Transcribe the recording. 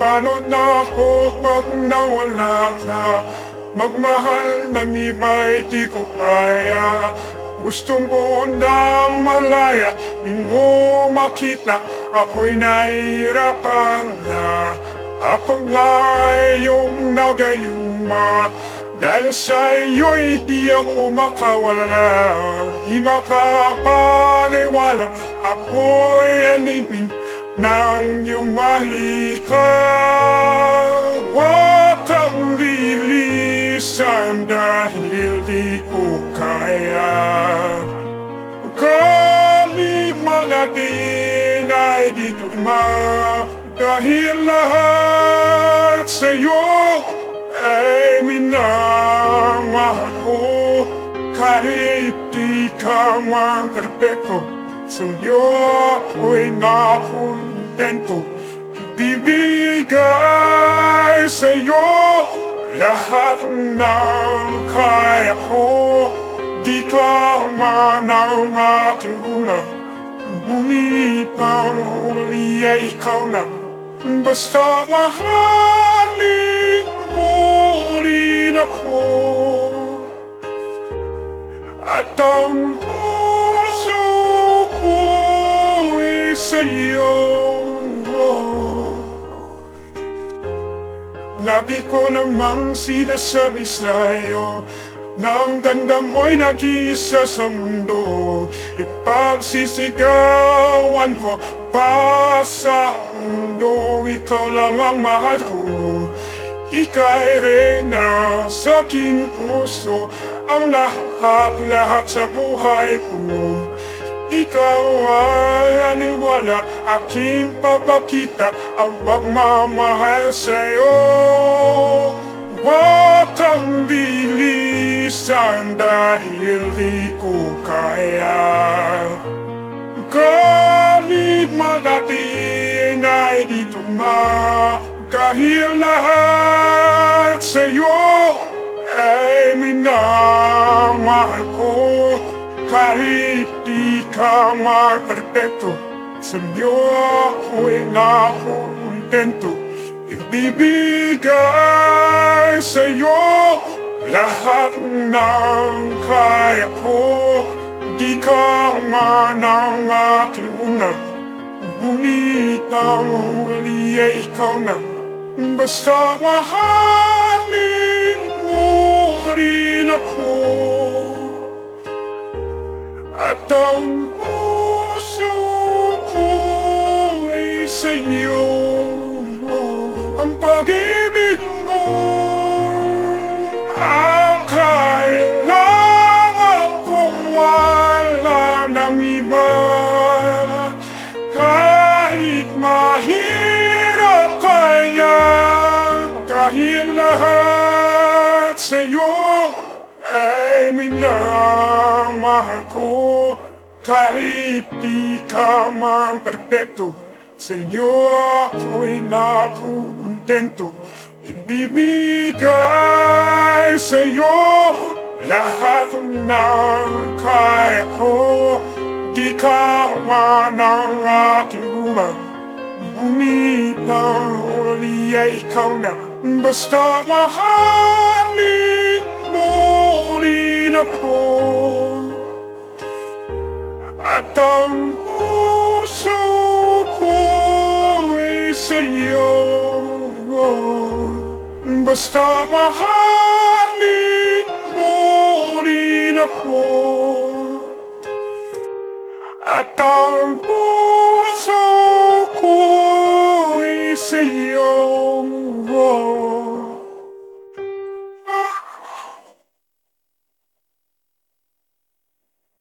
Paano na ako pag nawala ka? Magmahal ng iba'y di ko kaya. Gusto mo na malaya Di mo makita Ako'y nahihirapan na. Ako nga iyong nagayuma Dahil sa iyo'y di ako makawala. Di makapaniwala Ako'y alipin ng iyong mahika Huwag kang lilisan dahil di ko kaya Kami mga din ay di tugma Dahil lahat sa'yo ay minamahal ko Kahit di ka man perfecto Sa'yo ako'y nakontento Bibigay sa'yo lahat ng kaya ko. Di ka man ang aking una Ngunit ang huli ay ikaw na. Basta mahalin mo rin ako. At ang puso ko'y sa'yo Labi ko namang sinasabi sa'yo Na ang ganda mo'y nag-iisa sa mundo. Ipagsisigawan ko pa sa mundo Ikaw lang ang mahal ko. Ika'y reyna sa aking puso Ang lahat-lahat sa buhay ko ikaw ay aniwala, aking papakita ang pagmamahal sa'yo. Huwag kang bilisan dahil di ko kaya. Kahit magating ay di tuma, kahit lahat sa'yo ay minamahal ko. Kahit di ka man perfecto Sa'yo ako'y nakontento Ibibigay sa'yo Lahat ng kaya ko Di ka man ang aking una Ngunit ang huli ay ikaw na Basta mahalin at ang puso ko'y sa'yo Ang pag-ibig mo Ang kailangan kong wala ng iba. Kahit mahirap kaya Kahit lahat sa'yo ay minamahal ko. Kahit di ka man perfecto Sa'yo ako'y nakontento Ibibigay sa'yo lahat ng kaya ko. Di ka man ang aking uma Ngunit ang huli ay ikaw na. Basta rin ako At ang puso ko ay Basta mahalin mo rin ako At ang puso